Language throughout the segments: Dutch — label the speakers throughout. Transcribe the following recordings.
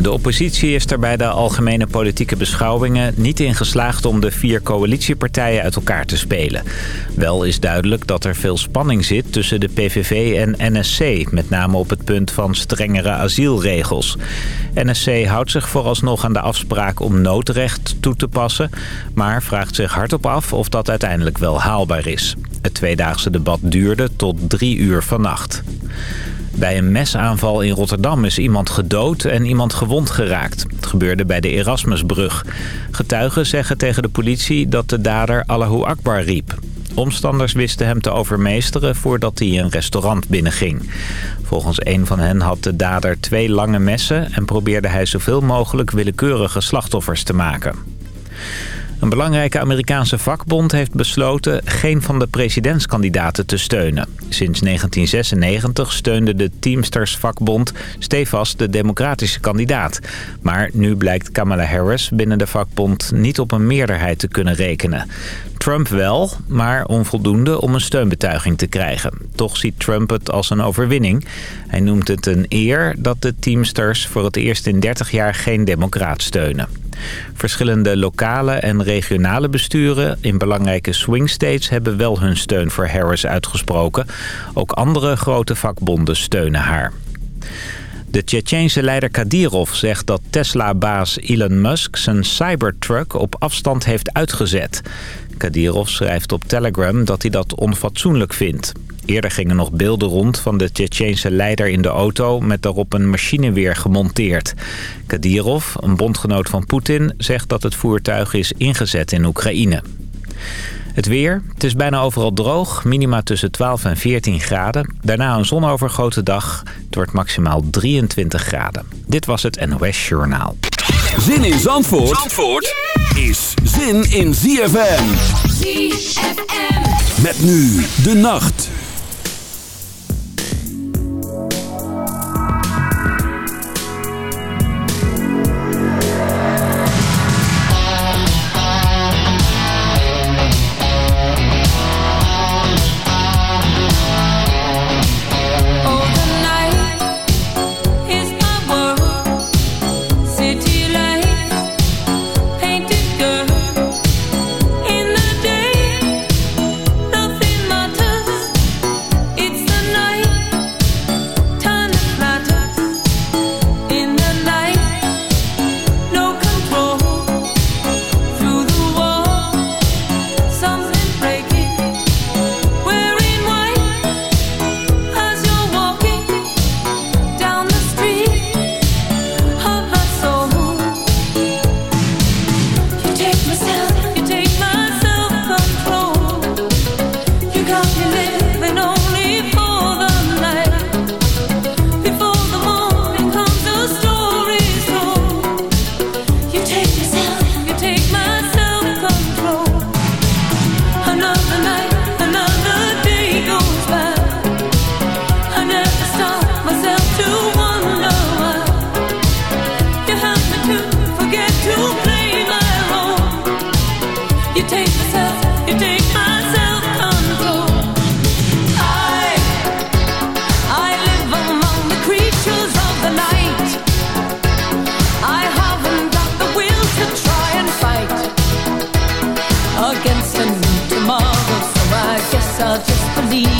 Speaker 1: De oppositie is er bij de algemene politieke beschouwingen niet in geslaagd om de vier coalitiepartijen uit elkaar te spelen. Wel is duidelijk dat er veel spanning zit tussen de PVV en NSC, met name op het punt van strengere asielregels. NSC houdt zich vooralsnog aan de afspraak om noodrecht toe te passen, maar vraagt zich hardop af of dat uiteindelijk wel haalbaar is. Het tweedaagse debat duurde tot drie uur vannacht. Bij een mesaanval in Rotterdam is iemand gedood en iemand gewond geraakt. Het gebeurde bij de Erasmusbrug. Getuigen zeggen tegen de politie dat de dader Allahu Akbar riep. Omstanders wisten hem te overmeesteren voordat hij een restaurant binnenging. Volgens een van hen had de dader twee lange messen... en probeerde hij zoveel mogelijk willekeurige slachtoffers te maken. Een belangrijke Amerikaanse vakbond heeft besloten geen van de presidentskandidaten te steunen. Sinds 1996 steunde de Teamsters vakbond stevast de democratische kandidaat. Maar nu blijkt Kamala Harris binnen de vakbond niet op een meerderheid te kunnen rekenen. Trump wel, maar onvoldoende om een steunbetuiging te krijgen. Toch ziet Trump het als een overwinning. Hij noemt het een eer dat de Teamsters voor het eerst in 30 jaar geen democraat steunen. Verschillende lokale en regionale besturen in belangrijke swing states hebben wel hun steun voor Harris uitgesproken. Ook andere grote vakbonden steunen haar. De Tsjetsjeense leider Kadirov zegt dat Tesla-baas Elon Musk zijn Cybertruck op afstand heeft uitgezet. Kadirov schrijft op Telegram dat hij dat onfatsoenlijk vindt. Eerder gingen nog beelden rond van de Tsjetsjeense leider in de auto... met daarop een machineweer gemonteerd. Kadirov, een bondgenoot van Poetin, zegt dat het voertuig is ingezet in Oekraïne. Het weer. Het is bijna overal droog. Minima tussen 12 en 14 graden. Daarna een zonovergoten dag. Het wordt maximaal 23 graden. Dit was het NOS Journaal.
Speaker 2: Zin in Zandvoort, Zandvoort is zin in ZFM. ZFM. Met nu de nacht.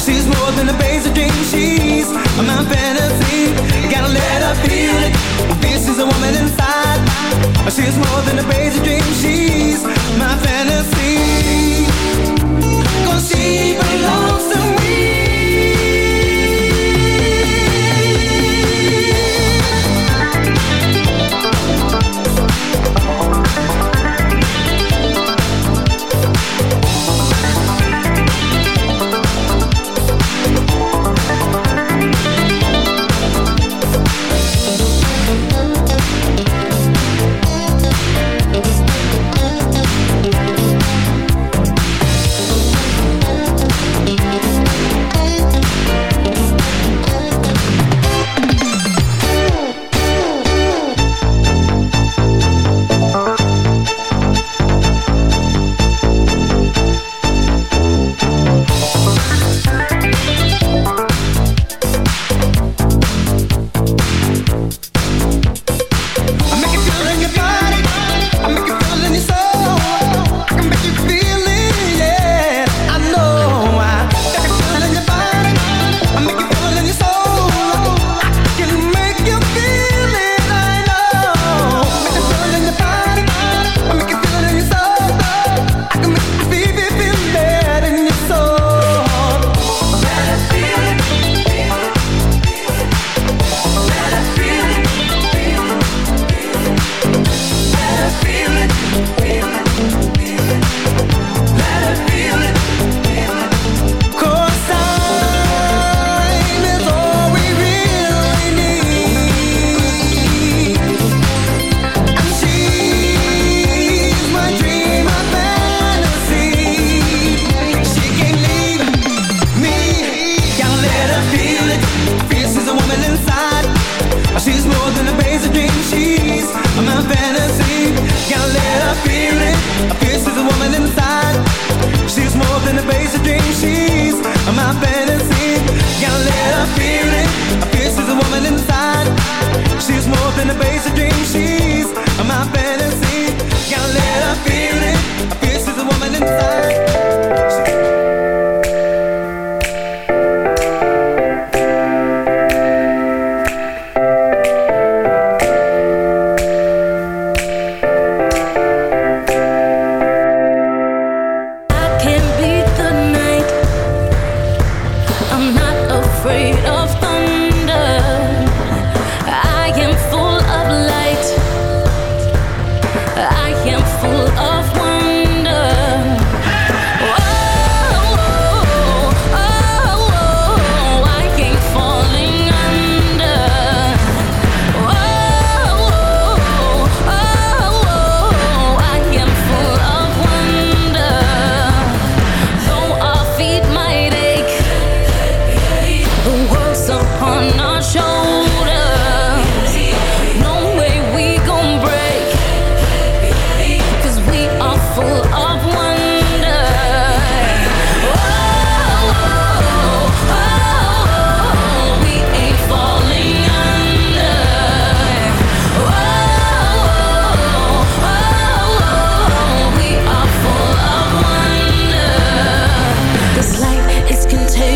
Speaker 3: She's more than a basic thing. She's my fantasy. Gotta let her feel it. This is a woman inside. She's more than a basic thing. She's my fantasy. Cause she belongs to me.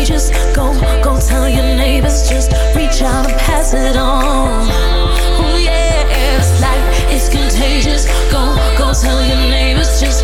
Speaker 3: just go, go tell your neighbors, just reach out and pass it on. Oh yeah, life is contagious. Go, go tell your neighbors, just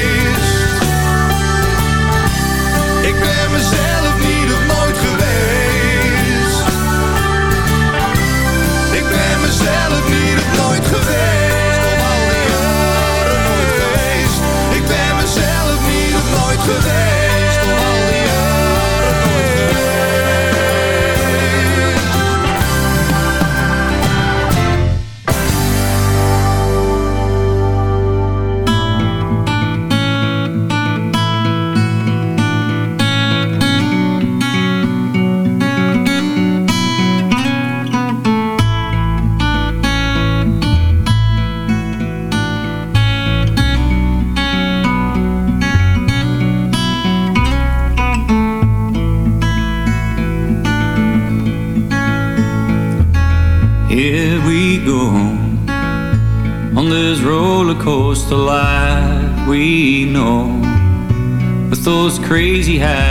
Speaker 4: crazy high.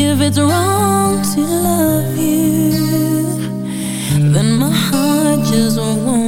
Speaker 5: If it's wrong to love you Then my heart just won't